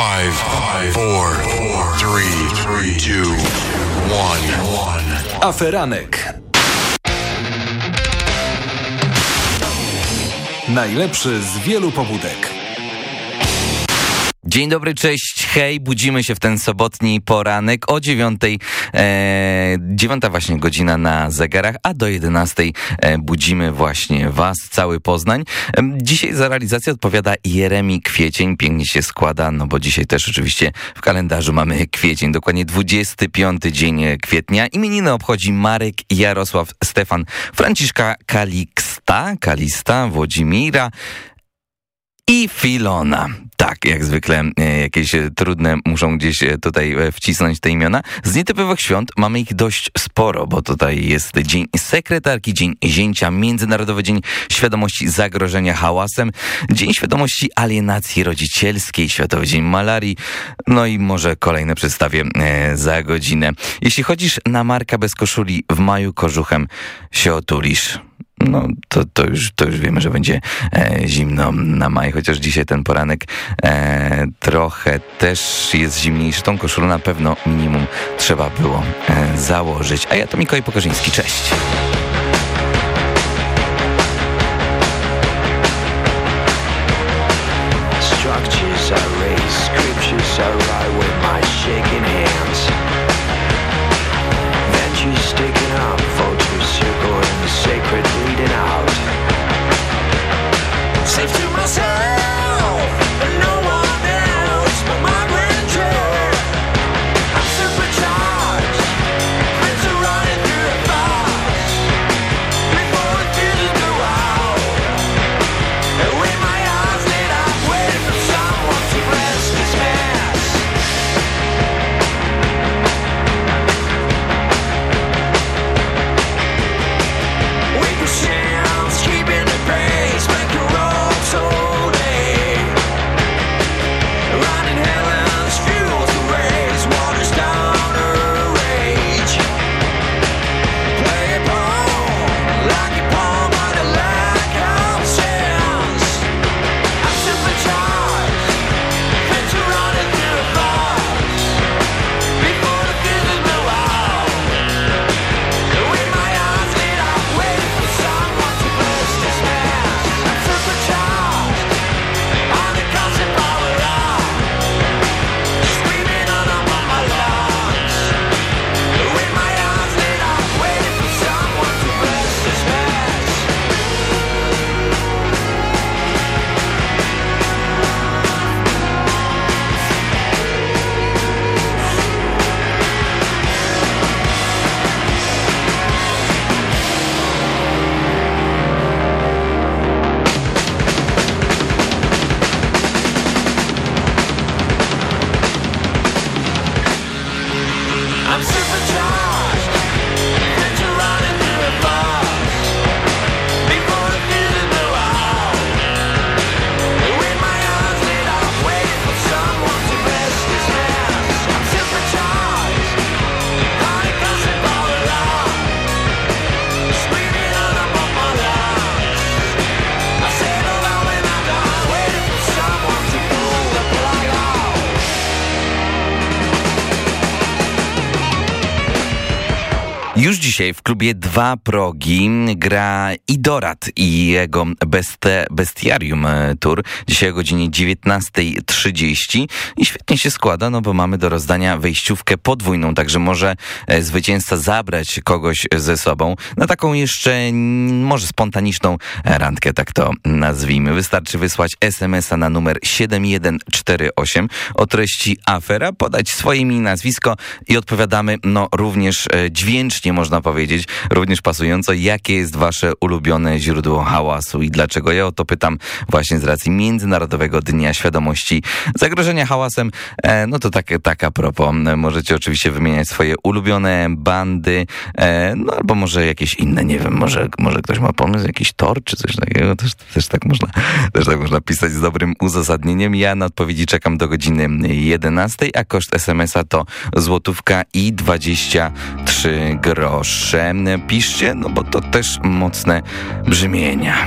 Five, five, four, four, three, three, two, one, one. Aferanek. Najlepszy z wielu pobudek. Dzień dobry, cześć, hej, budzimy się w ten sobotni poranek o dziewiątej, e, dziewiąta właśnie godzina na zegarach, a do jedenastej e, budzimy właśnie was, cały Poznań. Dzisiaj za realizację odpowiada Jeremi Kwiecień, pięknie się składa, no bo dzisiaj też oczywiście w kalendarzu mamy kwiecień, dokładnie 25 dzień kwietnia. Imieniny obchodzi Marek, Jarosław, Stefan, Franciszka Kaliksta, Kalista, Włodzimira, i Filona. Tak, jak zwykle e, jakieś e, trudne muszą gdzieś e, tutaj wcisnąć te imiona. Z nietypowych świąt mamy ich dość sporo, bo tutaj jest Dzień Sekretarki, Dzień Zięcia, Międzynarodowy Dzień Świadomości Zagrożenia Hałasem, Dzień Świadomości Alienacji Rodzicielskiej, Światowy Dzień Malarii, no i może kolejne przedstawię za godzinę. Jeśli chodzisz na Marka bez koszuli, w maju kożuchem się otulisz no to, to, już, to już wiemy, że będzie e, zimno na maj, chociaż dzisiaj ten poranek e, trochę też jest zimniejszy. Tą koszulę na pewno minimum trzeba było e, założyć. A ja to Mikołaj Pokorzyński, cześć. Już dzisiaj w klubie Dwa Progi gra Idorat i jego beste, Bestiarium e, Tour. Dzisiaj o godzinie 19.30 i świetnie się składa, no bo mamy do rozdania wejściówkę podwójną, także może e, zwycięzca zabrać kogoś ze sobą na taką jeszcze może spontaniczną randkę, tak to nazwijmy. Wystarczy wysłać SMS-a na numer 7148 o treści afera, podać swoje imię i nazwisko i odpowiadamy no również e, można powiedzieć, również pasująco, jakie jest wasze ulubione źródło hałasu i dlaczego. Ja o to pytam właśnie z racji Międzynarodowego Dnia Świadomości Zagrożenia Hałasem. E, no to tak, tak a propos. Możecie oczywiście wymieniać swoje ulubione bandy, e, no albo może jakieś inne, nie wiem, może, może ktoś ma pomysł, jakiś tor czy coś takiego, też, też, tak można, też tak można pisać z dobrym uzasadnieniem. Ja na odpowiedzi czekam do godziny 11, a koszt SMS-a to złotówka i 23 grosze. Piszcie, no bo to też mocne brzmienia.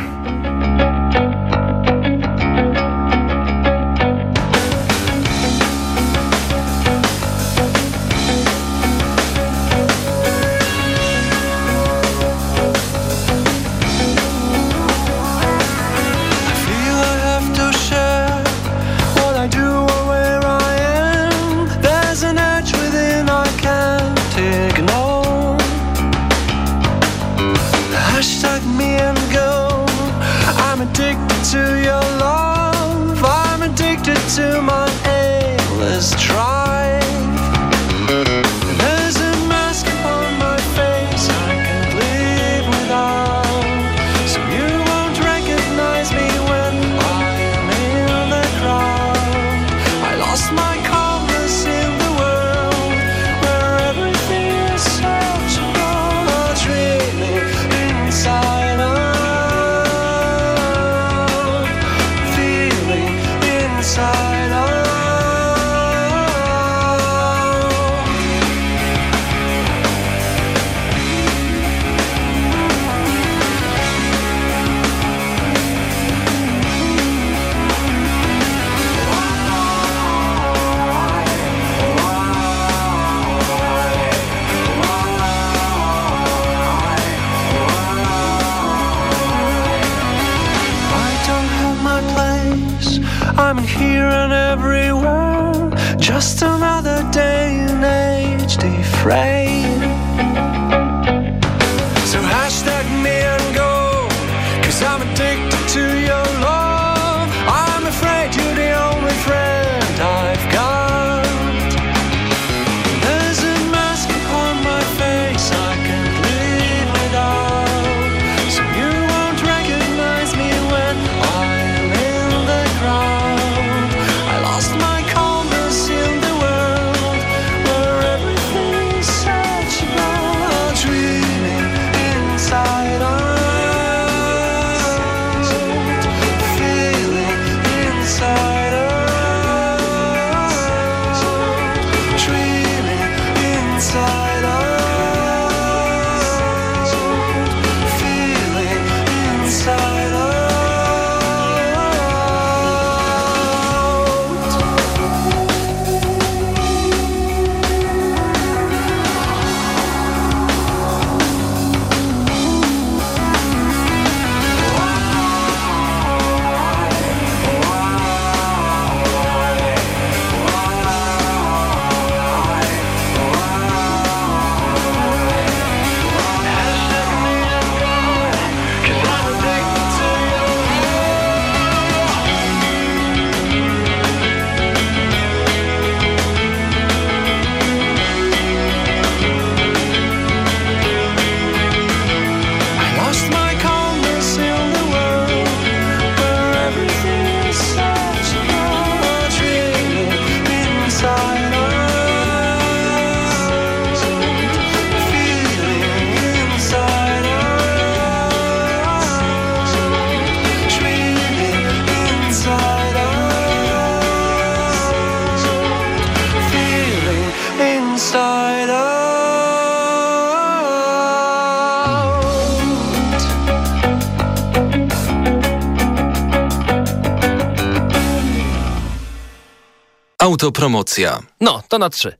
Autopromocja. No, to na trzy.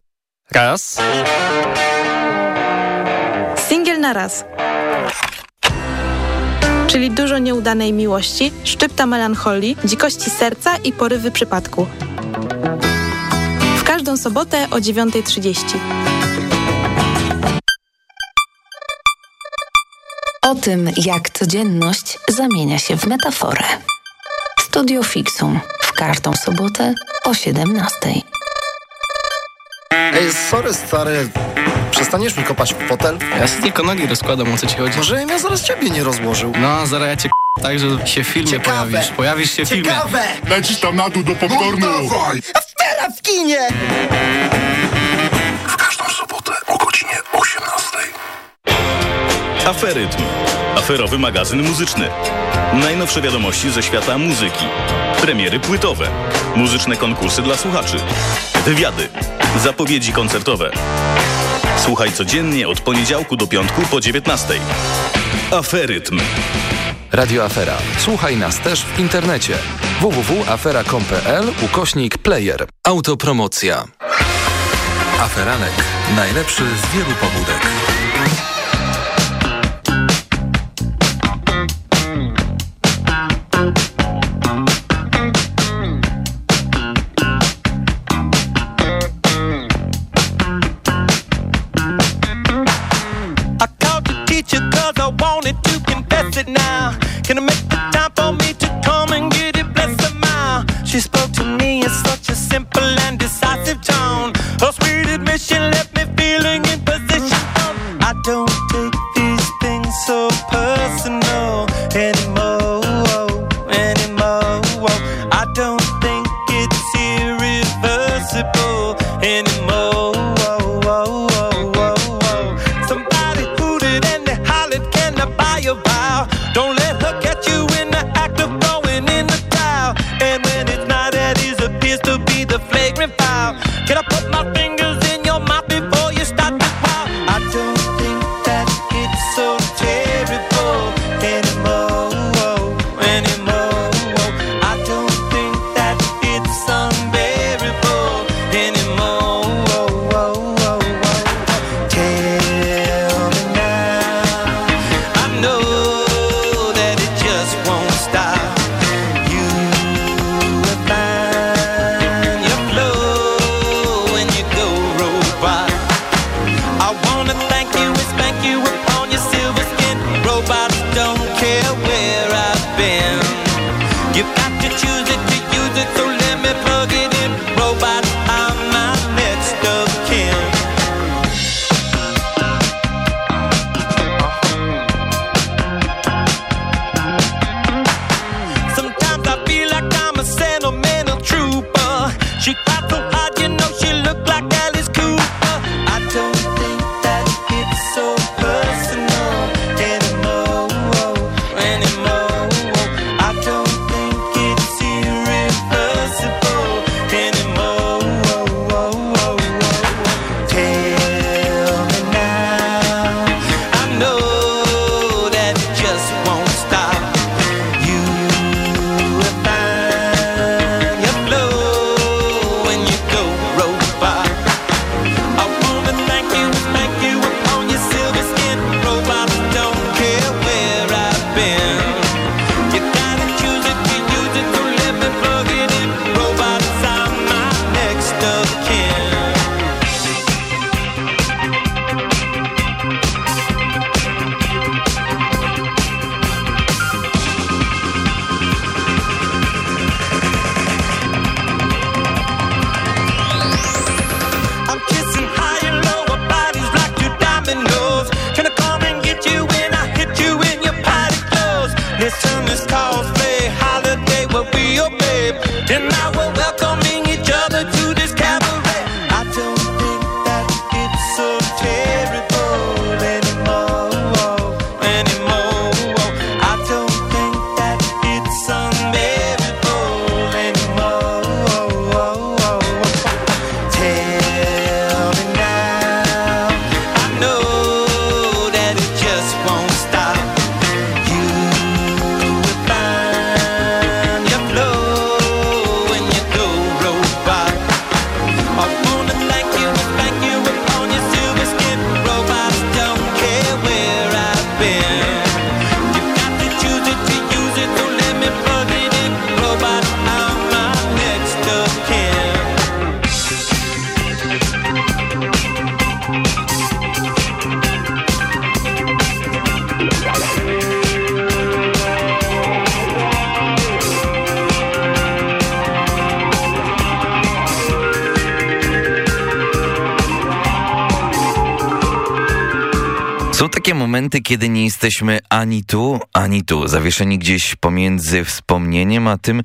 Raz, Singiel na raz. Czyli dużo nieudanej miłości, szczypta melancholii, dzikości serca i porywy przypadku. W każdą sobotę o 9.30. O tym, jak codzienność zamienia się w metaforę. Studio Fixum w każdą sobotę o 17. Ej, sorry stary, przestaniesz mi kopać w fotel? ja sobie tylko nogi rozkładam, o co ci chodzi. Może ja zaraz ciebie nie rozłożył. No, zaraz ja cię tak, że się w filmie Ciekawe. pojawisz. Pojawisz się w filmie. Ciekawe! Lecisz tam na dół do popcornu. Teraz w kinie! W każdą sobotę o godzinie 18. Aferytm. Aferowy magazyn muzyczny. Najnowsze wiadomości ze świata muzyki. Premiery płytowe. Muzyczne konkursy dla słuchaczy. Wywiady. Zapowiedzi koncertowe. Słuchaj codziennie od poniedziałku do piątku po 19. Aferytm. Radio Afera. Słuchaj nas też w internecie. www.afera.com.pl ukośnik player. Autopromocja. Aferanek. Najlepszy z wielu pobudek. momenty, kiedy nie jesteśmy ani tu, ani tu, zawieszeni gdzieś pomiędzy wspomnieniem a tym,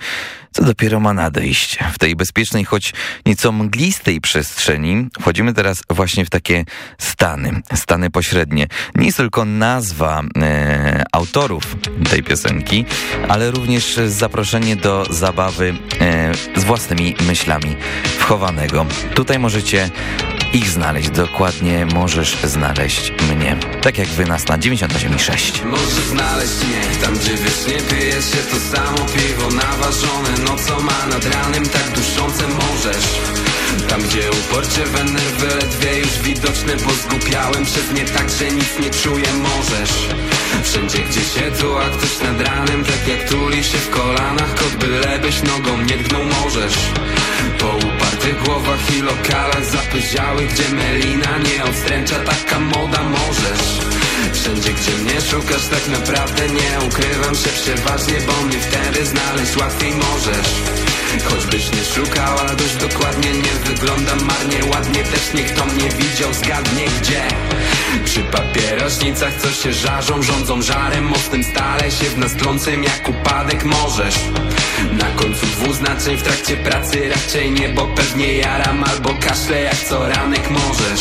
co dopiero ma nadejść. W tej bezpiecznej, choć nieco mglistej przestrzeni wchodzimy teraz właśnie w takie stany, stany pośrednie. Nie jest tylko nazwa e, autorów tej piosenki, ale również zaproszenie do zabawy e, z własnymi myślami wchowanego. Tutaj możecie ich znaleźć. Dokładnie możesz znaleźć mnie. Tak jak wy nas na 98,6. Możesz znaleźć mnie tam, gdzie wiesz, nie pije się to samo piwo naważone. No co ma nad ranem, tak duszące możesz. Tam, gdzie uporcie we nerwy ledwie już widoczne, bo zgupiałem przez nie tak, że nic nie czuję, możesz. Wszędzie, gdzie się tu, a ktoś nad ranem, tak jak tuli się w kolanach, kot bylebyś nogą nie dgnął, możesz. Po upartych głowach i lokalach zapyziałych Gdzie melina nie odstręcza, taka moda możesz. Wszędzie gdzie mnie szukasz tak naprawdę nie ukrywam się przeważnie Bo mnie wtedy znaleźć łatwiej możesz. Choćbyś nie szukała dość dokładnie Nie wyglądam marnie, ładnie Też niech to mnie widział, zgadnie gdzie. Przy papierośnicach co się żarzą Rządzą żarem mocnym Stale się w nas trącym jak upadek możesz. Na końcu dwuznaczeń w trakcie pracy Raczej nie, bo pewnie jaram Albo kaszle jak co ranek możesz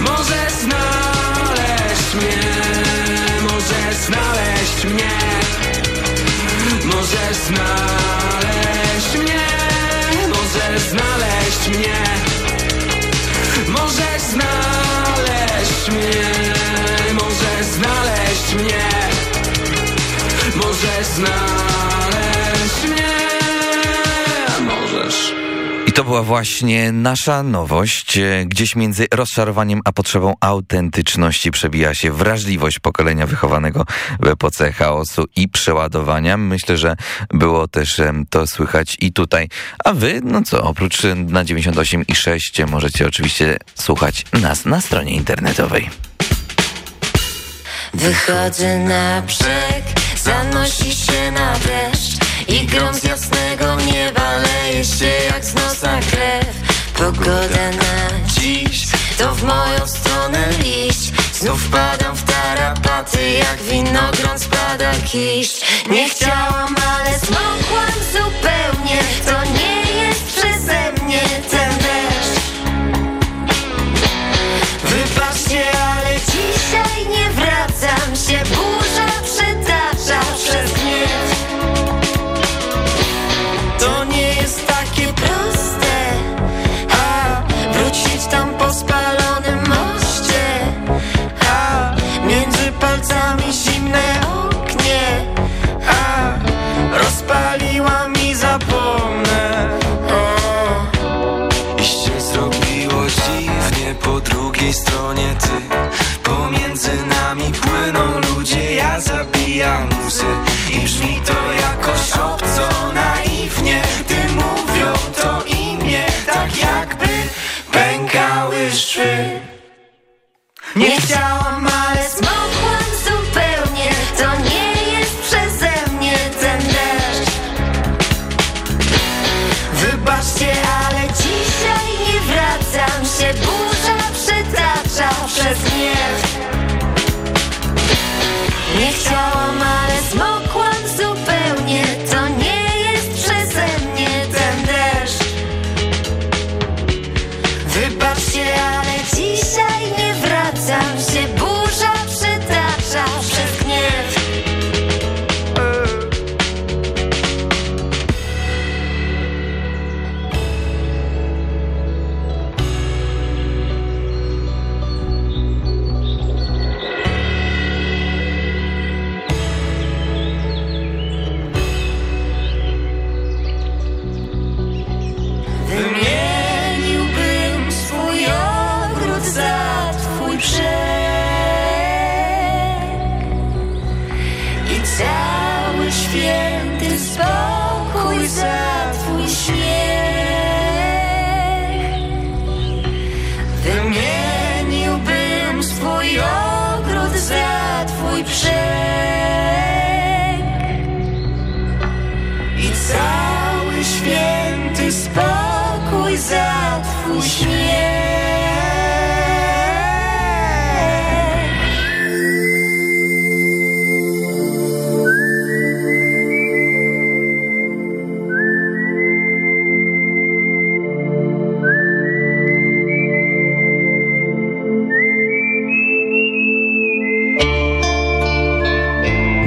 Możesz znaleźć mnie Możesz znaleźć mnie. Możesz znaleźć mnie Możesz znaleźć mnie. Możesz znaleźć mnie Możesz znaleźć mnie. Możesz znaleźć mnie. Możesz to była właśnie nasza nowość. E, Gdzieś między rozczarowaniem a potrzebą autentyczności przebija się wrażliwość pokolenia wychowanego w epoce chaosu i przeładowania. Myślę, że było też em, to słychać i tutaj. A wy, no co, oprócz e, na 98 i 6 możecie oczywiście słuchać nas na stronie internetowej. Wychodzę na brzeg, zanosi się na deszcz I grom się jak z nosa krew. Pogoda na dziś, to w moją stronę liść. Znów padam w tarapaty, jak winogron spada kiść. Nie chciałam, ale smokłam zupełnie. To nie jest przeze mnie ten deszcz. Wybaczcie, ale dzisiaj nie down. Święty spokój za twój.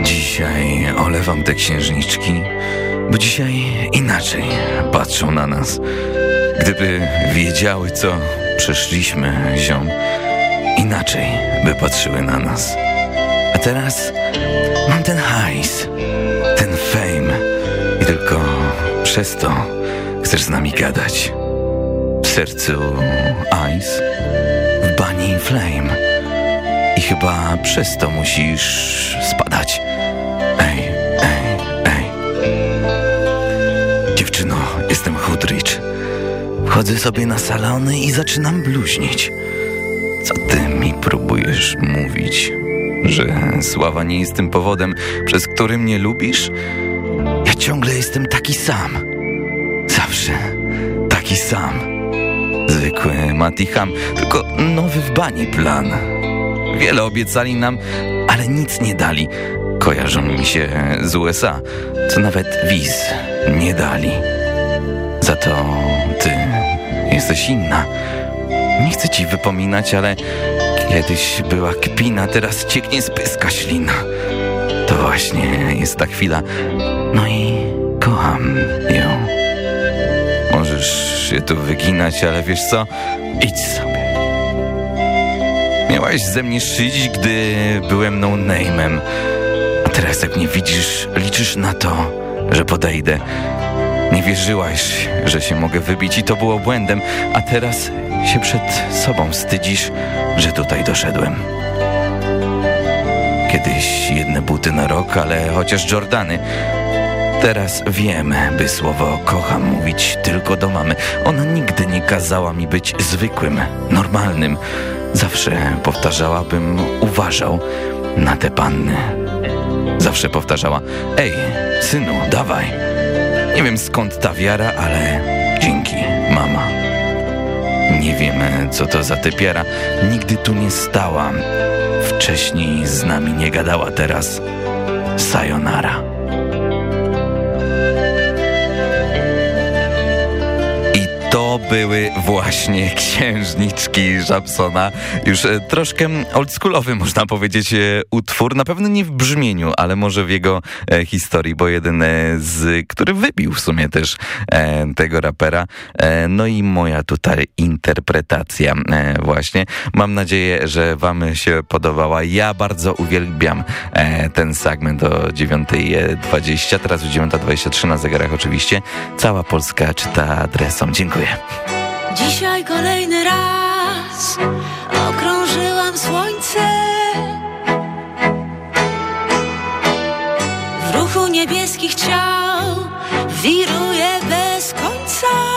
Dzisiaj olewam te księżniczki, bo dzisiaj inaczej patrzą na nas. Gdyby wiedziały, co przeszliśmy, ziom, inaczej by patrzyły na nas. A teraz mam ten hajs, ten fame i tylko przez to chcesz z nami gadać. W sercu ice, w bani flame. I chyba przez to musisz spadać. Dziewczyno, jestem Hoodrich. Wchodzę sobie na salony i zaczynam bluźnić. Co ty mi próbujesz mówić? Że sława nie jest tym powodem, przez który mnie lubisz? Ja ciągle jestem taki sam. Zawsze taki sam. Zwykły Matiham, tylko nowy w bani plan. Wiele obiecali nam, ale nic nie dali. Kojarzą mi się z USA, co nawet wiz nie dali. Za to ty jesteś inna. Nie chcę ci wypominać, ale kiedyś była kpina, teraz cieknie z pyska ślina. To właśnie jest ta chwila. No i kocham ją. Możesz się tu wyginać, ale wiesz co? Idź sobie. Miałaś ze mnie szydzić, gdy byłem no name'em. A teraz jak mnie widzisz, liczysz na to, że podejdę. Nie wierzyłaś, że się mogę wybić i to było błędem, a teraz się przed sobą wstydzisz, że tutaj doszedłem. Kiedyś jedne buty na rok, ale chociaż Jordany. Teraz wiem, by słowo kocham mówić tylko do mamy. Ona nigdy nie kazała mi być zwykłym, normalnym. Zawsze powtarzała, bym uważał na te panny. Zawsze powtarzała, ej, synu, dawaj. Nie wiem skąd ta wiara, ale dzięki, mama. Nie wiem, co to za typiara. Nigdy tu nie stała. Wcześniej z nami nie gadała, teraz sayonara. I to były właśnie księżniczki Żabsona. Już e, troszkę oldschoolowy, można powiedzieć, e, utwór. Na pewno nie w brzmieniu, ale może w jego e, historii, bo jeden z, który wybił w sumie też tego rapera. No i moja tutaj interpretacja właśnie. Mam nadzieję, że wam się podobała. Ja bardzo uwielbiam ten segment o 9.20, teraz o 9.23 na zegarach oczywiście. Cała Polska czyta adresą. Dziękuję. Dzisiaj kolejny raz okrążyłam słońce. W ruchu niebieskich ciał wiruje bez końca.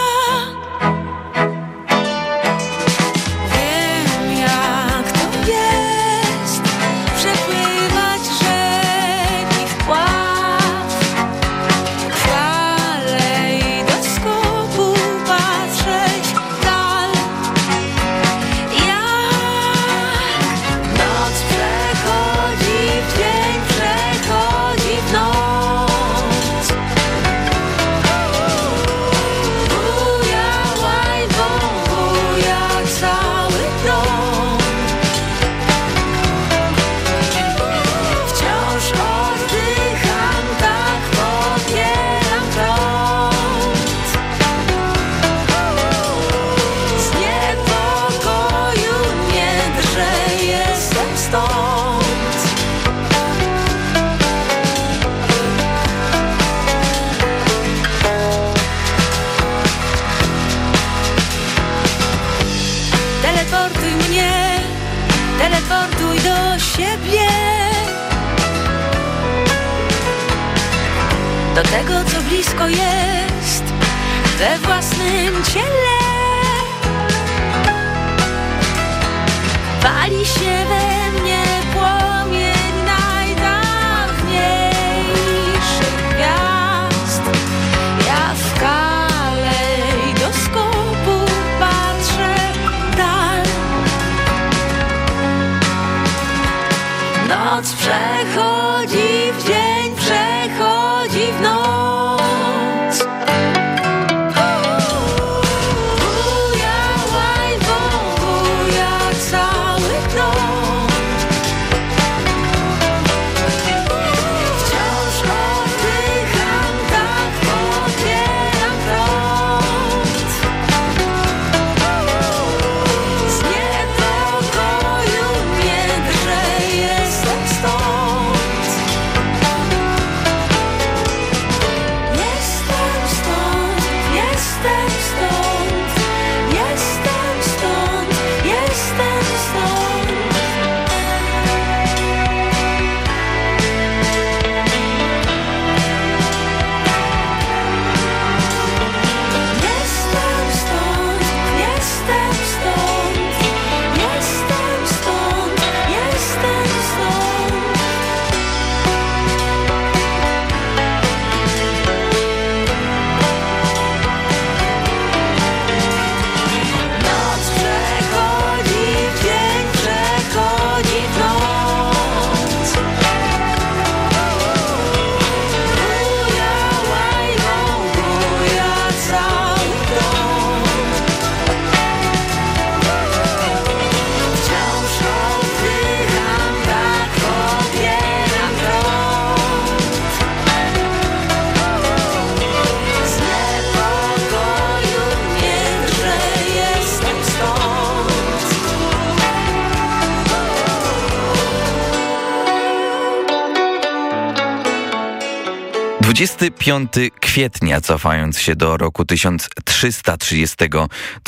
25 kwietnia, cofając się do roku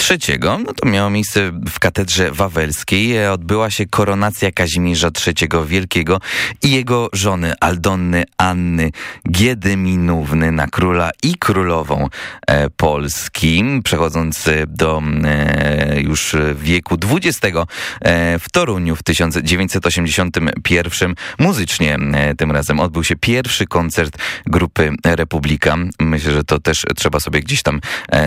1333, no to miało miejsce w katedrze wawelskiej. Odbyła się koronacja Kazimierza III Wielkiego i jego żony Aldonny Anny Giedyminówny na króla i królową e, Polski. Przechodząc e, do e, już wieku XX w Toruniu w 1981 muzycznie tym razem odbył się pierwszy koncert grupy Republika. Myślę, że to też trzeba sobie gdzieś tam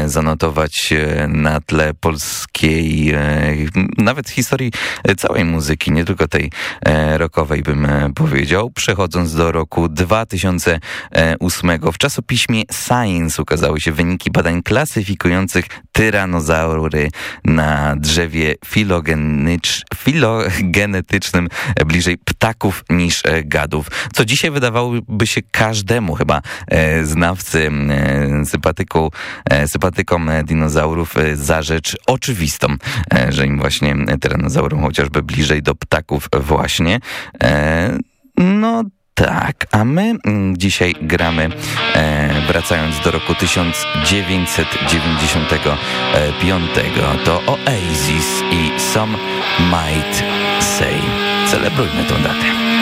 zanotować na tle polskiej, e, nawet historii całej muzyki, nie tylko tej e, rockowej bym e, powiedział. Przechodząc do roku 2008 w czasopiśmie Science ukazały się wyniki badań klasyfikujących tyranozaury na drzewie filogenetycznym bliżej ptaków niż gadów. Co dzisiaj wydawałoby się każdemu chyba znawcy, sympatyku, sympatykom dinozaurów e, za rzecz oczywistą, e, że im właśnie tyranozaurom chociażby bliżej do ptaków właśnie. E, no tak, a my mm, dzisiaj gramy, e, wracając do roku 1995, to Oasis i Some Might Say. Celebrujmy tą datę.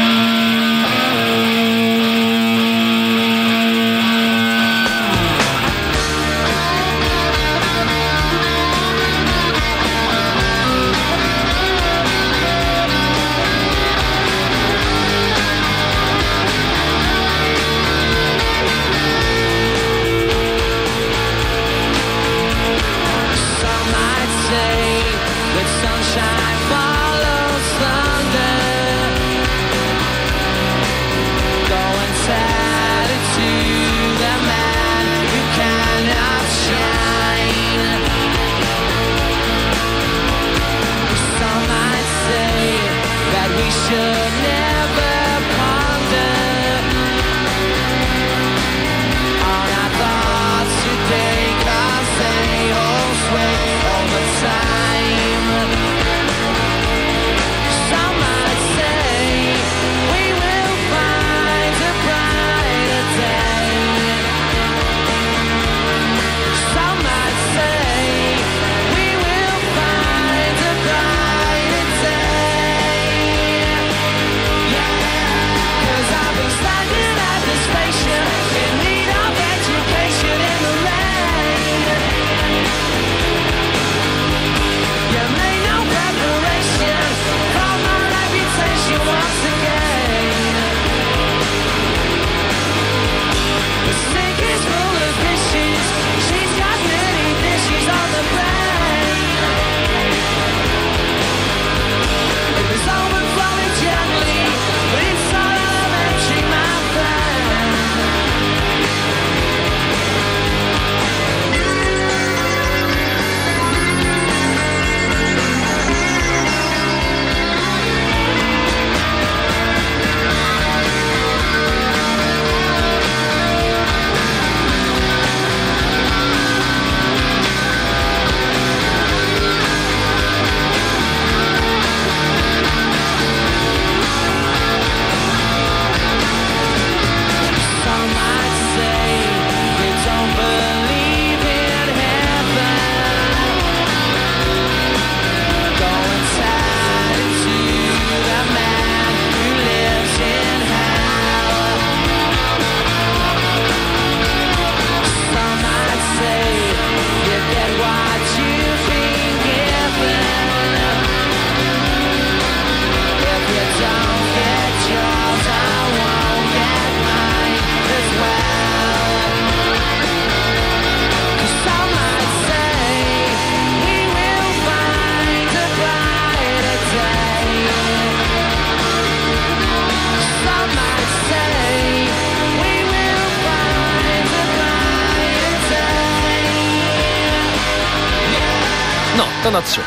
To na trzy.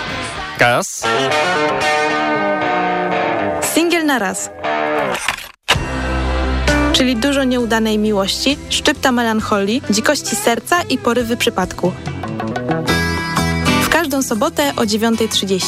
Raz. Singiel na raz. Czyli dużo nieudanej miłości, szczypta melancholii, dzikości serca i porywy przypadku. W każdą sobotę o 9.30.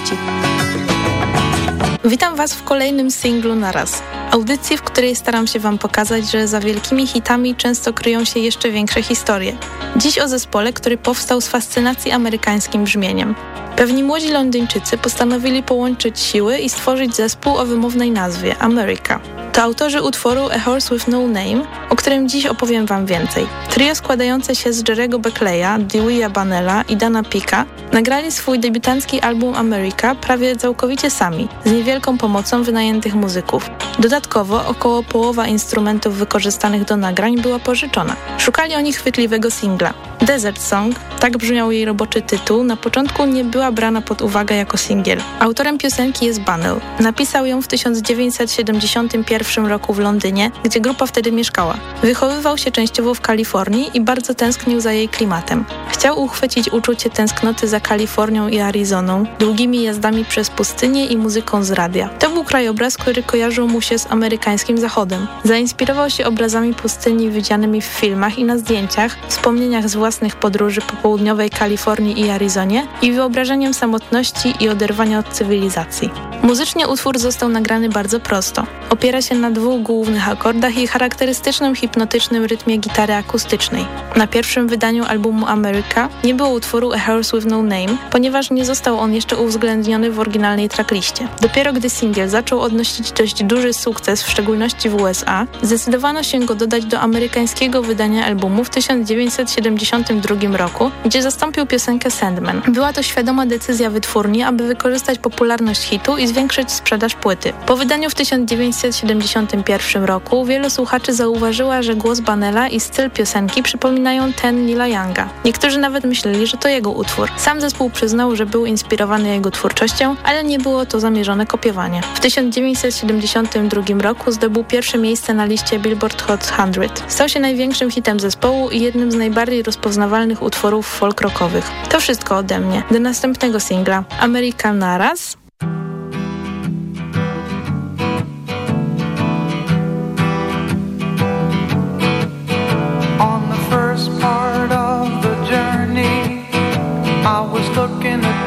Witam Was w kolejnym singlu na raz. Audycji, w której staram się Wam pokazać, że za wielkimi hitami często kryją się jeszcze większe historie. Dziś o zespole, który powstał z fascynacji amerykańskim brzmieniem. Pewni młodzi Londyńczycy postanowili połączyć siły i stworzyć zespół o wymownej nazwie America. To autorzy utworu A Horse with No Name, o którym dziś opowiem Wam więcej. Trio składające się z Jerego Beckleya, Dewey'a Banella i Dana Pika nagrali swój debiutancki album America prawie całkowicie sami, z niewielką pomocą wynajętych muzyków. Dodatkowo około połowa instrumentów wykorzystanych do nagrań była pożyczona. Szukali oni chwytliwego singla. Desert Song, tak brzmiał jej roboczy tytuł, na początku nie była brana pod uwagę jako singiel. Autorem piosenki jest Banel. Napisał ją w 1971 roku w Londynie, gdzie grupa wtedy mieszkała. Wychowywał się częściowo w Kalifornii i bardzo tęsknił za jej klimatem. Chciał uchwycić uczucie tęsknoty za Kalifornią i Arizoną, długimi jazdami przez pustynię i muzyką z radia. To był krajobraz, który kojarzył mu się z amerykańskim zachodem. Zainspirował się obrazami pustyni widzianymi w filmach i na zdjęciach, wspomnieniach z własnych podróży po południowej Kalifornii i Arizonie i wyobrażeniem samotności i oderwania od cywilizacji. Muzycznie utwór został nagrany bardzo prosto. Opiera się na dwóch głównych akordach i charakterystycznym hipnotycznym rytmie gitary akustycznej. Na pierwszym wydaniu albumu America nie było utworu A Horse with No Name, ponieważ nie został on jeszcze uwzględniony w oryginalnej trackliście. Dopiero gdy singiel zaczął odnosić dość duży sukces, w szczególności w USA, zdecydowano się go dodać do amerykańskiego wydania albumu w 1972 roku, gdzie zastąpił piosenkę Sandman. Była to świadoma decyzja wytwórni, aby wykorzystać popularność hitu i zwiększyć sprzedaż płyty. Po wydaniu w 1971 roku wielu słuchaczy zauważyła, że głos Banela i styl piosenki przypominają ten Nila Younga. Niektórzy nawet myśleli, że to jego utwór. Sam zespół przyznał, że był inspirowany jego twórczością, ale nie było to zamierzone kopiowanie. W 1972 roku zdobył pierwsze miejsce na liście Billboard Hot 100. Stał się największym hitem zespołu i jednym z najbardziej rozpoznawalnych utworów folk rockowych. To wszystko ode mnie. Do następnego następnego singla American Naraz.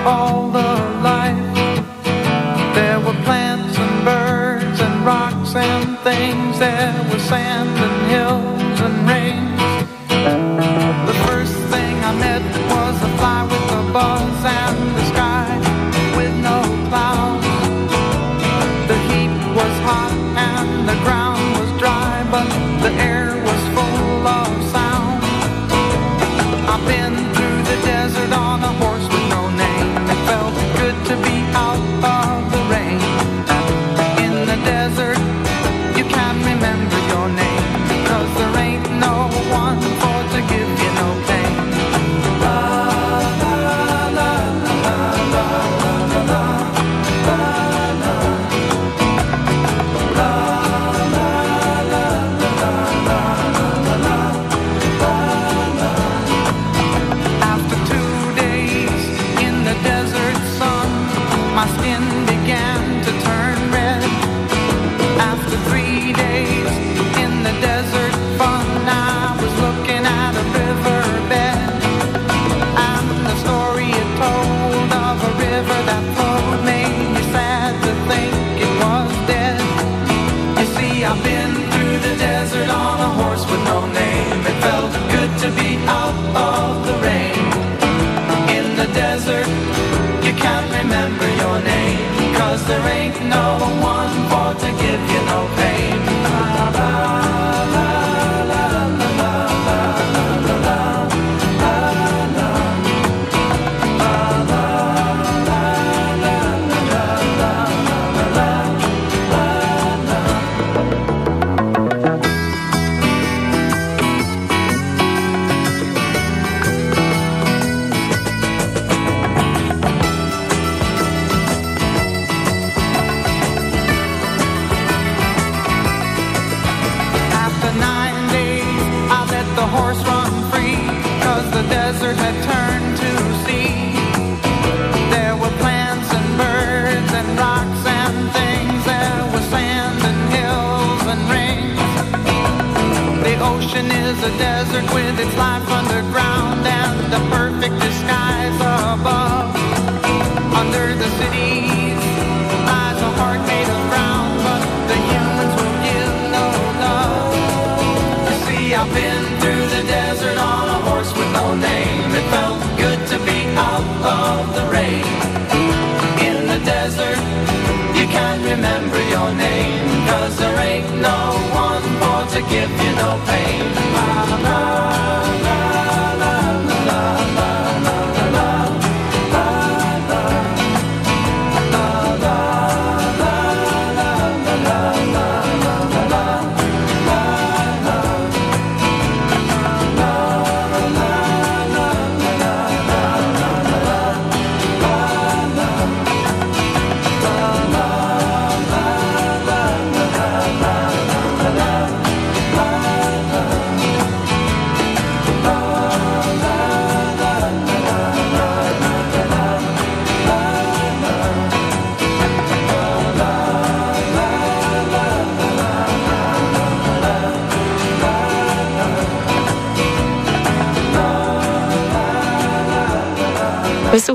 all the life. There were plants and birds and rocks and things that were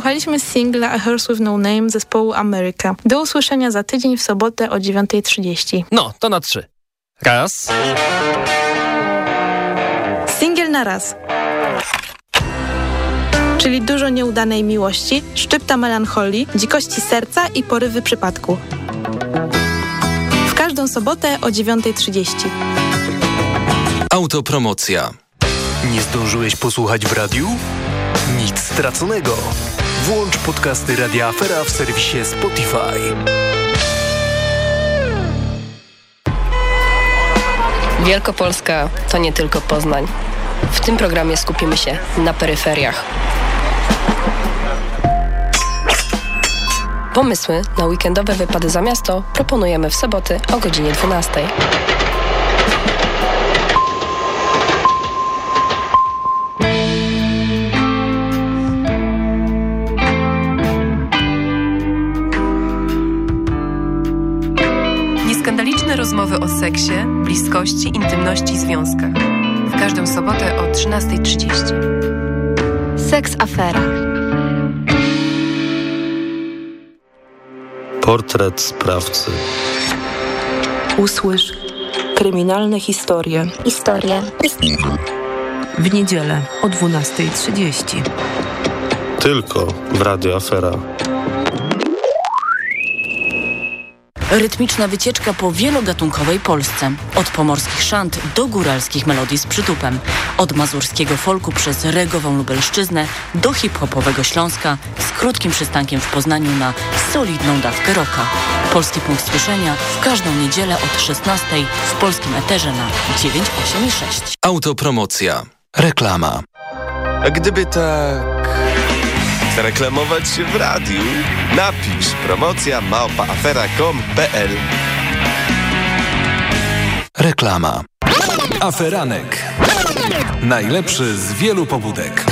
Wysłuchaliśmy singla A Horse With No Name zespołu America. Do usłyszenia za tydzień w sobotę o 9.30. No, to na trzy. Raz. Singiel na raz. Czyli dużo nieudanej miłości, szczypta melancholii, dzikości serca i porywy przypadku. W każdą sobotę o 9.30. Autopromocja. Nie zdążyłeś posłuchać w radiu? Nic straconego. Włącz podcasty Radia Afera w serwisie Spotify. Wielkopolska to nie tylko Poznań. W tym programie skupimy się na peryferiach. Pomysły na weekendowe wypady za miasto proponujemy w soboty o godzinie 12. rozmowy o seksie, bliskości, intymności i związkach. W każdą sobotę o 13.30. Seks Afera. Portret sprawcy. Usłysz kryminalne historie. Historie. W niedzielę o 12.30. Tylko w Radio Afera. Rytmiczna wycieczka po wielogatunkowej Polsce. Od pomorskich szant do góralskich melodii z przytupem. Od mazurskiego folku przez regową Lubelszczyznę do hip-hopowego Śląska z krótkim przystankiem w Poznaniu na solidną dawkę roka. Polski punkt słyszenia w każdą niedzielę od 16 w polskim eterze na 986. Autopromocja. Reklama. A gdyby tak zareklamować się w radiu, napisz promocja małpaafera.com.pl Reklama. Aferanek. Najlepszy z wielu pobudek.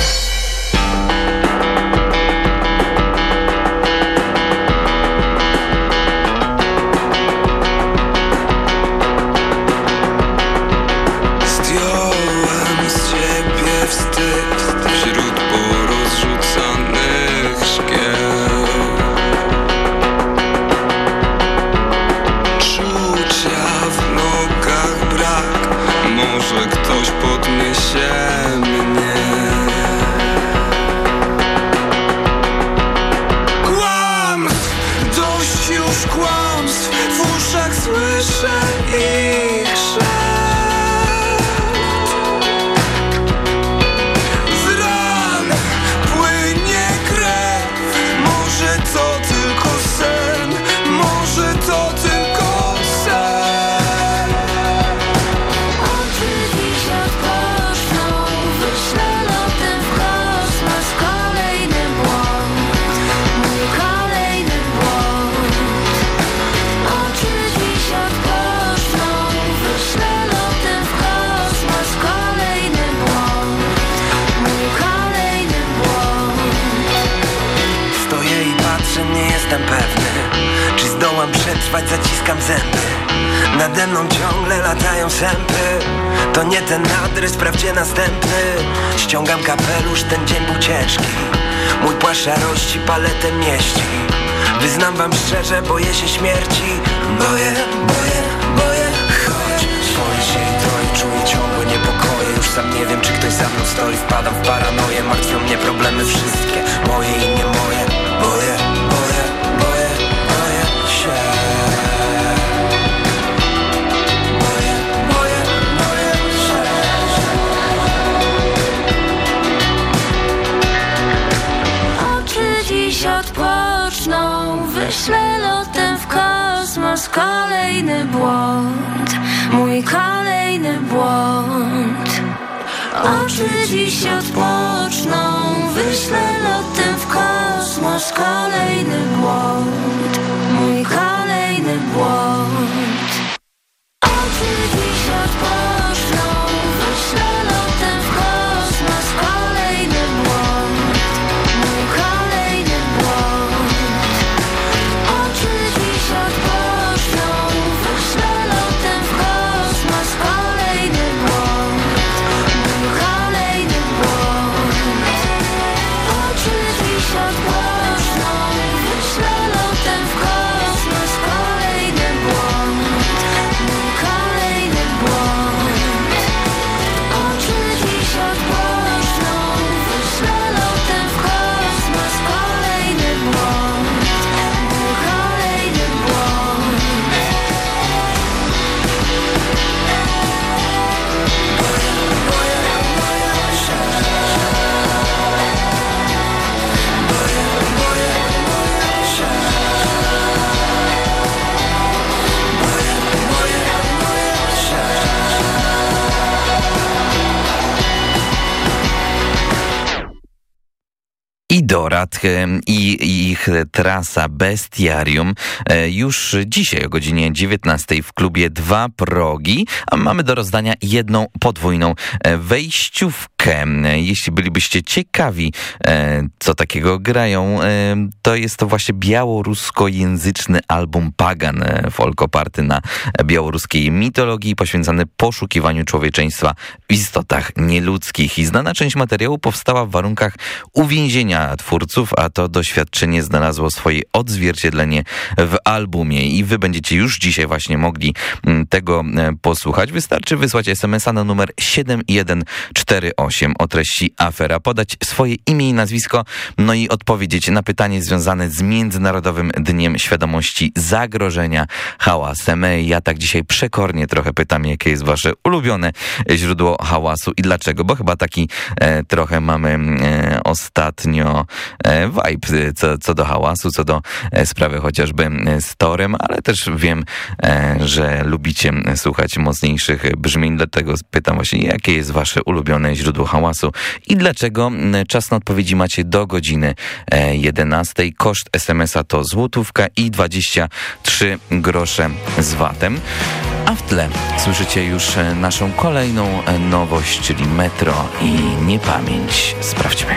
I ich trasa Bestiarium e, już dzisiaj o godzinie 19 w klubie Dwa Progi, a mamy do rozdania jedną podwójną e, wejściówkę. E, Jeśli bylibyście ciekawi, e, co takiego grają, to jest to właśnie białoruskojęzyczny album Pagan, e, folk oparty na białoruskiej mitologii, poświęcony poszukiwaniu człowieczeństwa w istotach nieludzkich. I znana część materiału powstała w warunkach uwięzienia twórców, a to doświadczenie znalazło swoje odzwierciedlenie w albumie i wy będziecie już dzisiaj właśnie mogli mm, tego e, posłuchać. Wystarczy wysłać SMS-a na numer 7148 o treści afera, podać swoje imię i nazwisko, no i odpowiedzieć na pytanie związane z Międzynarodowym Dniem Świadomości Zagrożenia hałasem. E, Ja tak dzisiaj przekornie trochę pytam, jakie jest wasze ulubione źródło hałasu i dlaczego, bo chyba taki e, trochę mamy e, ostatnio e, vibe co, co do hałasu, co do e, sprawy chociażby e, z Torem, ale też wiem, e, że lubicie słuchać mocniejszych brzmień, dlatego pytam właśnie, jakie jest wasze ulubione źródło hałasu i dlaczego m, czas na odpowiedzi macie do godziny e, 11. Koszt SMS-a to złotówka i 23 grosze z VAT-em. A w tle słyszycie już e, naszą kolejną e, nowość, czyli Metro i Niepamięć. Sprawdźmy.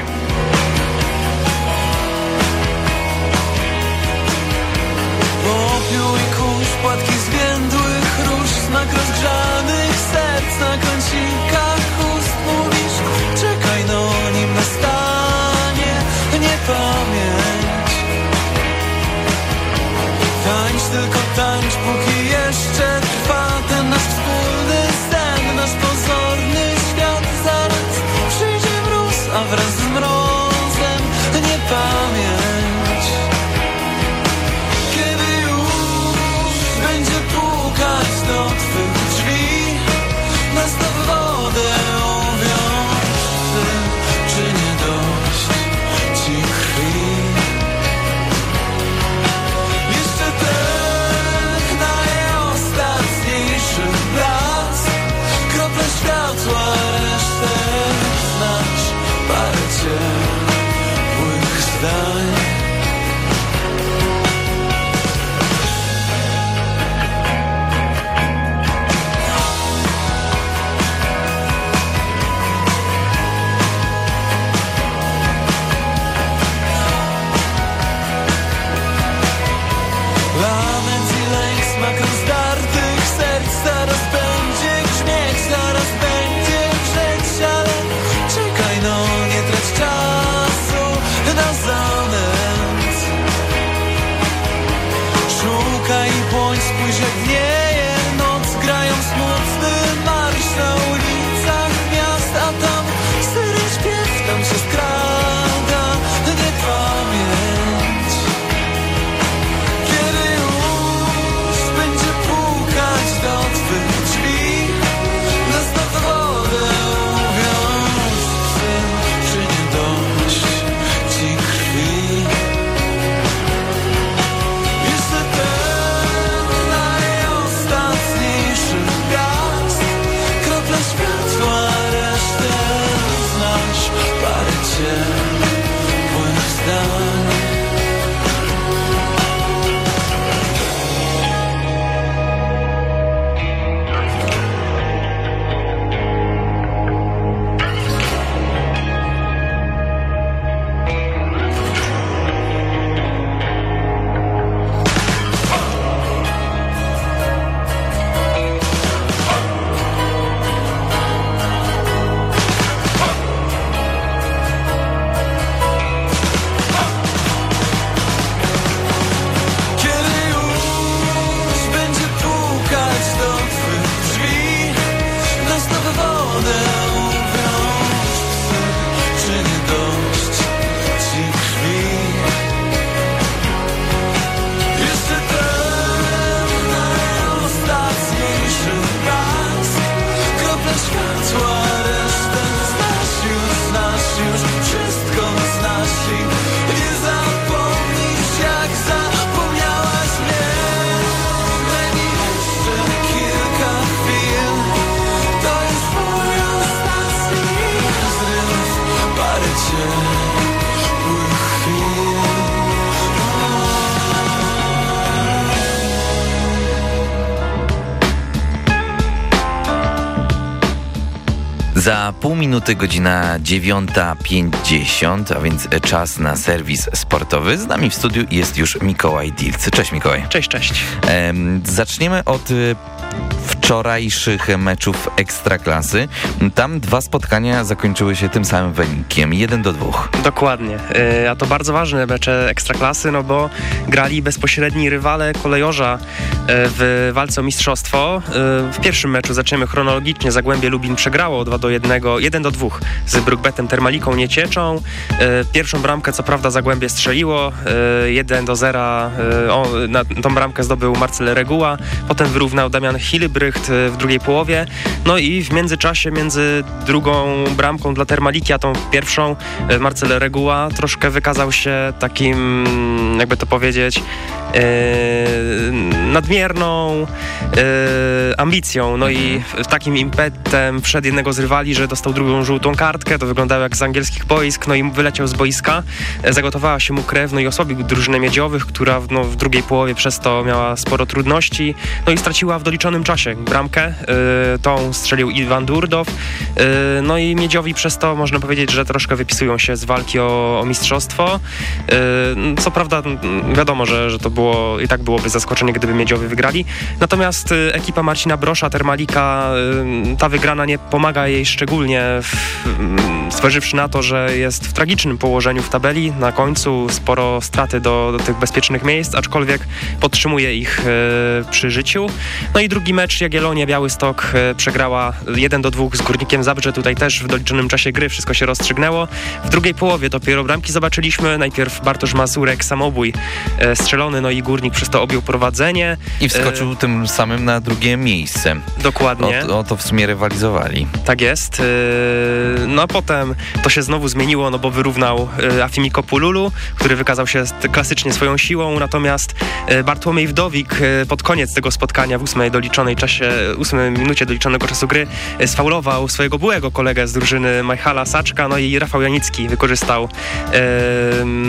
Minuty godzina 9.50, a więc czas na serwis sportowy. Z nami w studiu jest już Mikołaj Dilc. Cześć Mikołaj. Cześć, cześć. Em, zaczniemy od y, wczorajszych meczów Ekstraklasy. Tam dwa spotkania zakończyły się tym samym wynikiem, 1 do 2. Dokładnie. Y, A to bardzo ważne mecze Ekstraklasy, no bo grali bezpośredni rywale kolejorza y, w walce o mistrzostwo. Y, W pierwszym meczu zaczniemy chronologicznie. Zagłębie Lubin przegrało 2 do 1, 1 do 2 z Brookbetem Termaliką Niecieczą. Pierwszą bramkę co prawda Zagłębie strzeliło, y, 1 do 0. y, O, na tą bramkę zdobył Marcel Reguła, potem wyrównał Damian Hilbrycht y, w drugiej połowie. No i w międzyczasie między drugą bramką dla Termaliki, a tą pierwszą y, Marcel Reguła troszkę wykazał się takim, jakby to powiedzieć, e, nadmierną e, ambicją, no i w takim impetem wszedł jednego z rywali, że dostał drugą żółtą kartkę, to wyglądało jak z angielskich boisk, no i wyleciał z boiska, e, zagotowała się mu krew, no i osłabił drużynę Miedziowych, która no, w drugiej połowie przez to miała sporo trudności, no i straciła w doliczonym czasie bramkę, e, tą strzelił Iwan Durdow, e, no i Miedziowi przez to można powiedzieć, że troszkę wypisują się z walki o, o mistrzostwo, e, co prawda wiadomo, że, że to było i tak byłoby zaskoczenie, gdyby Miedziowy wygrali. Natomiast y, ekipa Marcina Brosza, Termalika, y, ta wygrana nie pomaga jej szczególnie, w, mm, na to, że jest w tragicznym położeniu w tabeli. Na końcu sporo straty do, do tych bezpiecznych miejsc, aczkolwiek podtrzymuje ich y, przy życiu. No i drugi mecz Jagiellonia Białystok y, przegrała 1 do 2 z Górnikiem Zabrze. Tutaj też w doliczonym czasie gry wszystko się rozstrzygnęło. W drugiej połowie dopiero bramki zobaczyliśmy. Najpierw Bartosz Mazurek, samobój e, strzelony, no i Górnik przez to objął prowadzenie. I wskoczył tym samym na drugie miejsce. Dokładnie. O, o to w sumie rywalizowali. Tak jest. No a potem to się znowu zmieniło, no bo wyrównał Afimiko Pululu, który wykazał się klasycznie swoją siłą, natomiast Bartłomiej Wdowik pod koniec tego spotkania w ósmej doliczonej czasie, ósmej minucie doliczonego czasu gry yy, sfaulował swojego byłego kolegę z drużyny Majchala Saczka, no i Rafał Janicki wykorzystał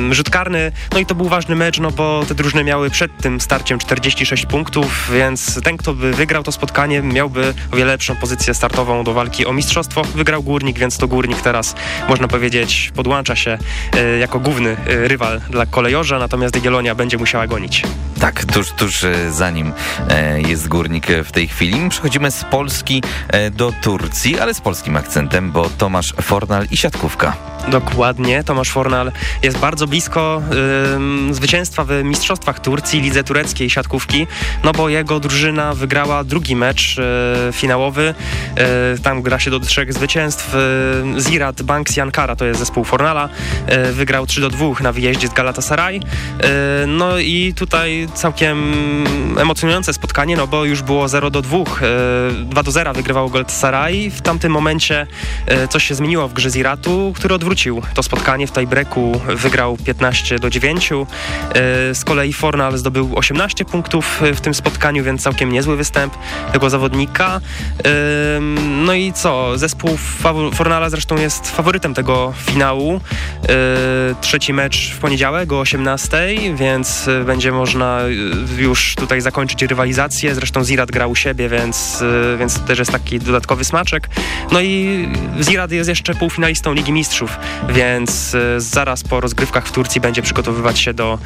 yy, rzut karny, no i to był ważny mecz, no bo te drużyny miały przed tym starciem 46 punktów, więc ten, kto by wygrał to spotkanie, miałby o wiele lepszą pozycję startową do walki o mistrzostwo. Wygrał Górnik, więc to Górnik teraz, można powiedzieć, podłącza się e, jako główny e, rywal dla kolejorza, natomiast Jagiellonia będzie musiała gonić. Tak, tuż, tuż e, za nim e, jest górnik e, w tej chwili. Przechodzimy z Polski e, do Turcji, ale z polskim akcentem, bo Tomasz Fornal i siatkówka. Dokładnie, Tomasz Fornal jest bardzo blisko ym, zwycięstwa w Mistrzostwach Turcji, lidze tureckiej siatkówki, no bo jego drużyna wygrała drugi mecz y, finałowy, y, tam gra się do trzech zwycięstw. Zirat Banks Ankara to jest zespół Fornala, wygrał 3 do 2 na wyjeździe z Galatasaray. No i tutaj całkiem emocjonujące spotkanie, no bo już było 0 do 2, y, 2 do 0 wygrywał Galatasaray. W tamtym momencie y, coś się zmieniło w grze Ziratu, który odwrócił to spotkanie w tiebreaku, wygrał 15 do 9. Y, Z kolei Fornal zdobył 18 punktów w tym spotkaniu, więc całkiem niezły występ tego zawodnika. No i co? Zespół Fornala zresztą jest faworytem tego finału. Trzeci mecz w poniedziałek o 18, więc będzie można już tutaj zakończyć rywalizację. Zresztą Zirat gra u siebie, więc, y, więc to też jest taki dodatkowy smaczek. No i Zirat jest jeszcze półfinalistą Ligi Mistrzów, więc y, zaraz po rozgrywkach w Turcji będzie przygotowywać się do,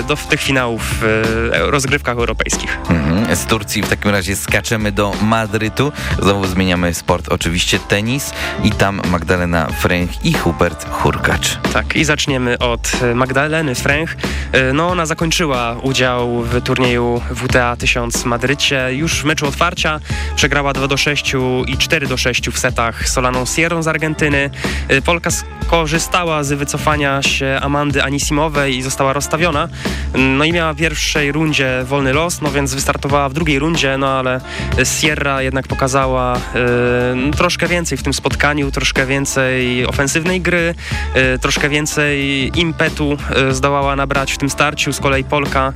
y, do tych finałów e, rozgrywkach europejskich. Mhm. Z Turcji w takim razie skaczemy do Madrytu. Znowu zmieniamy sport, oczywiście tenis i tam Magdalena Fręch i Hubert Hurkacz. Tak, i zaczniemy od Magdaleny Fręch. E, No, ona zakończyła udział w turnieju WTA 1000 w Madrycie. Już w meczu otwarcia przegrała 2 do 6 i 4 do 6 w setach Solaną Sierrą z Argentyny. E, Polka skorzystała z wycofania się Amandy Anisimowej i została rozstawiona. No i miała w pierwszej rundzie wolny los, no więc wystartowała w drugiej rundzie, no ale Sierra jednak pokazała e, troszkę więcej w tym spotkaniu, troszkę więcej ofensywnej gry, e, troszkę więcej impetu e, zdołała nabrać w tym starciu. Z kolei Polka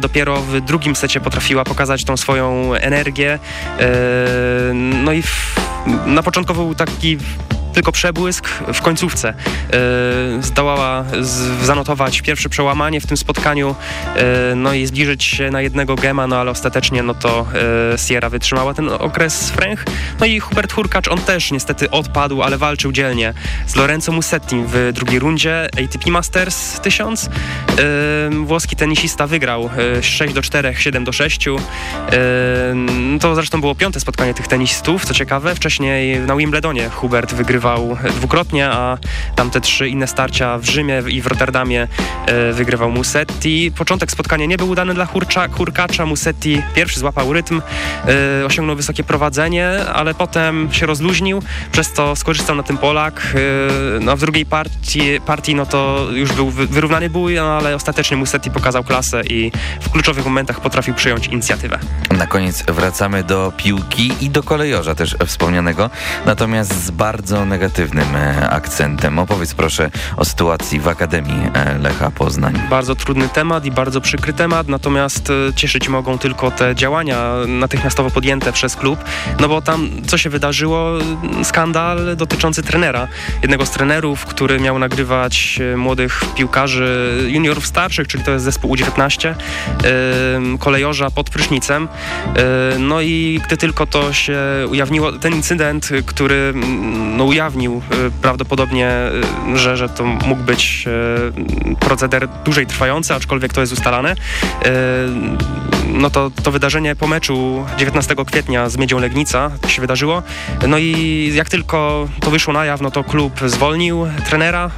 dopiero w drugim secie potrafiła pokazać tą swoją energię. E, no i na początku był taki tylko przebłysk w końcówce. E, Zdołała zanotować pierwsze przełamanie w tym spotkaniu, e, no i zbliżyć się na jednego gema, no ale ostatecznie no to e, Sierra wytrzymała ten okres fręch. No i Hubert Hurkacz, on też niestety odpadł, ale walczył dzielnie z Lorenzo Musetti w drugiej rundzie ATP Masters 1000. E, Włoski tenisista wygrał e, 6 do 4, 7 do 6. E, To zresztą było piąte spotkanie tych tenisistów, co ciekawe. Wcześniej na Wimbledonie Hubert wygrywał dwukrotnie, a tamte trzy inne starcia w Rzymie i w Rotterdamie e, wygrywał Musetti. Początek spotkania nie był udany dla Hurcza, Hurkacza. Musetti pierwszy złapał rytm, e, osiągnął wysokie prowadzenie, ale potem się rozluźnił, przez co skorzystał na tym Polak. E, No, a w drugiej partii, partii no to już był wy- wyrównany bój, no, ale ostatecznie Musetti pokazał klasę i w kluczowych momentach potrafił przyjąć inicjatywę. Na koniec wracamy do piłki i do kolejorza też wspomnianego, natomiast z bardzo negatywnym e, akcentem. Opowiedz proszę o sytuacji w Akademii e, Lecha Poznań. Bardzo trudny temat i bardzo przykry temat, natomiast e, cieszyć mogą tylko te działania natychmiastowo podjęte przez klub, no bo tam co się wydarzyło, skandal dotyczący trenera. Jednego z trenerów, który miał nagrywać młodych piłkarzy juniorów starszych, czyli to jest zespół U19, e, kolejorza pod prysznicem. No i gdy tylko to się ujawniło, ten incydent, który no, ujawnił e, prawdopodobnie, e, że, że to mógł być e, proceder dłużej trwający, aczkolwiek to jest ustalane. No to, to wydarzenie po meczu 19 kwietnia z Miedzią Legnica się wydarzyło. No i jak tylko to wyszło na jaw, no to klub zwolnił trenera.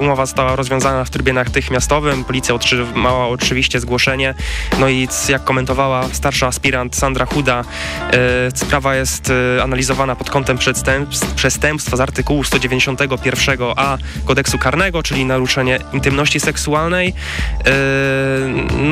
Umowa została rozwiązana w trybie natychmiastowym. Policja otrzymała oczywiście zgłoszenie. No i jak komentowała starsza aspirant Sandra Chuda, e, sprawa jest analizowana pod kątem przestępstw, przestępstwa artykułu 191a kodeksu karnego, czyli naruszenie intymności seksualnej. E,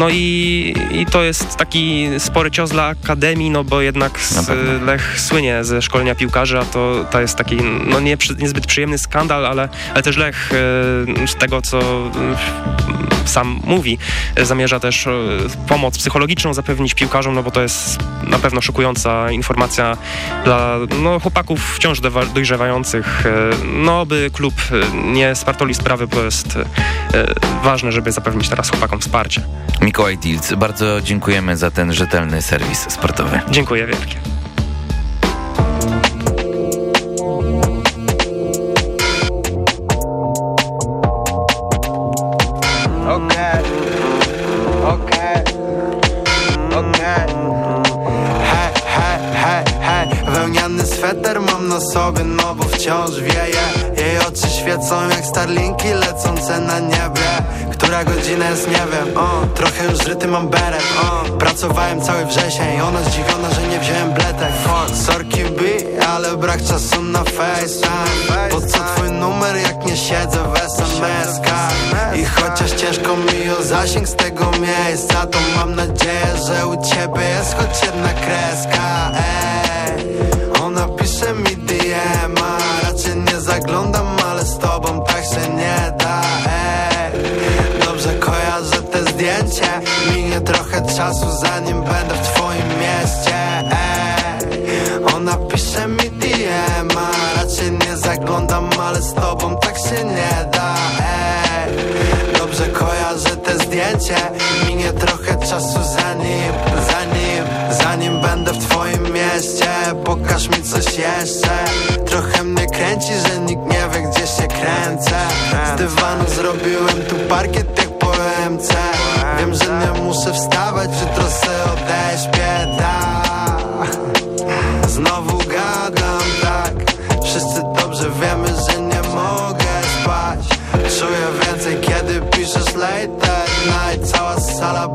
No i, i to jest taki spory cios dla Akademii, no bo jednak z, Lech słynie ze szkolenia piłkarzy, a to, to jest taki no nie, niezbyt przyjemny skandal, ale, ale też Lech e, z tego, co e, sam mówi, zamierza też e, pomoc psychologiczną zapewnić piłkarzom, no bo to jest na pewno szokująca informacja dla no, chłopaków wciąż dojrzewających. E, No, by klub nie spartoli sprawy, bo jest e, ważne, żeby zapewnić teraz chłopakom wsparcie. Mikołaj Dilc, bardzo dziękujemy za ten rzetelny serwis sportowy. Dziękuję wielkie. Wciąż wieje. Jej oczy świecą jak starlinki lecące na niebie. Która godzina jest, nie wiem, o, Trochę już zryty mam beret, o, Pracowałem cały wrzesień Ona zdziwiona, że nie wziąłem bletek. O, Sorki bi, ale brak czasu na FaceTime Po co twój numer, jak nie siedzę w SMS-kach I chociaż ciężko mi o zasięg z tego miejsca To mam nadzieję, że u ciebie jest choć jedna kreska. Ej, ona pisze mi nie zaglądam, ale z tobą tak się nie da Ej, dobrze kojarzę te zdjęcie Minie trochę czasu zanim będę w twoim mieście Ej, ona pisze mi DM-a Raczej nie zaglądam, ale z tobą tak się nie da Ej, dobrze kojarzę te zdjęcie Minie trochę czasu zanim, zanim, zanim będę w twoim mieście. Pokaż mi coś jeszcze Trochę kręci, że nikt nie wie gdzie się kręcę. Z dywanu zrobiłem tu parkiet jak po MC Wiem, że nie muszę wstawać, jutro se odeśpię, tak Znowu gadam tak. Wszyscy dobrze wiemy, że nie mogę spać. Czuję więcej, kiedy piszesz late at night Cała sala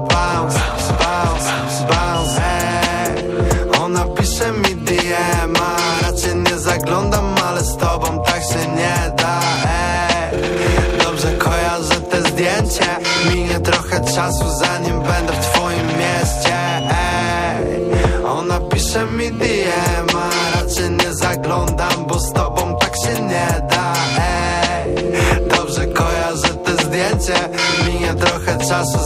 czasu, zanim będę w twoim mieście. Ej, Ona pisze mi DM-a Raczej nie zaglądam, bo z tobą tak się nie da. Ej, Dobrze kojarzę te zdjęcie. Minie trochę czasu,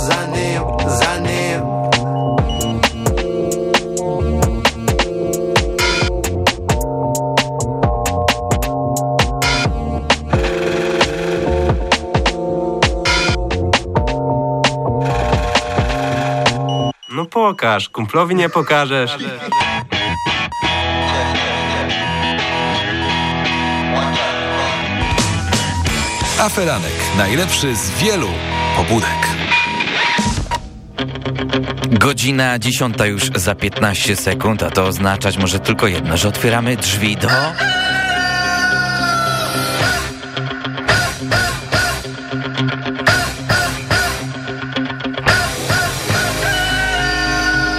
pokaż, kumplowi nie pokażesz. Aferanek. Najlepszy z wielu pobudek. Godzina dziesiąta już za 15 sekund, a to oznaczać może tylko jedno, że otwieramy drzwi do...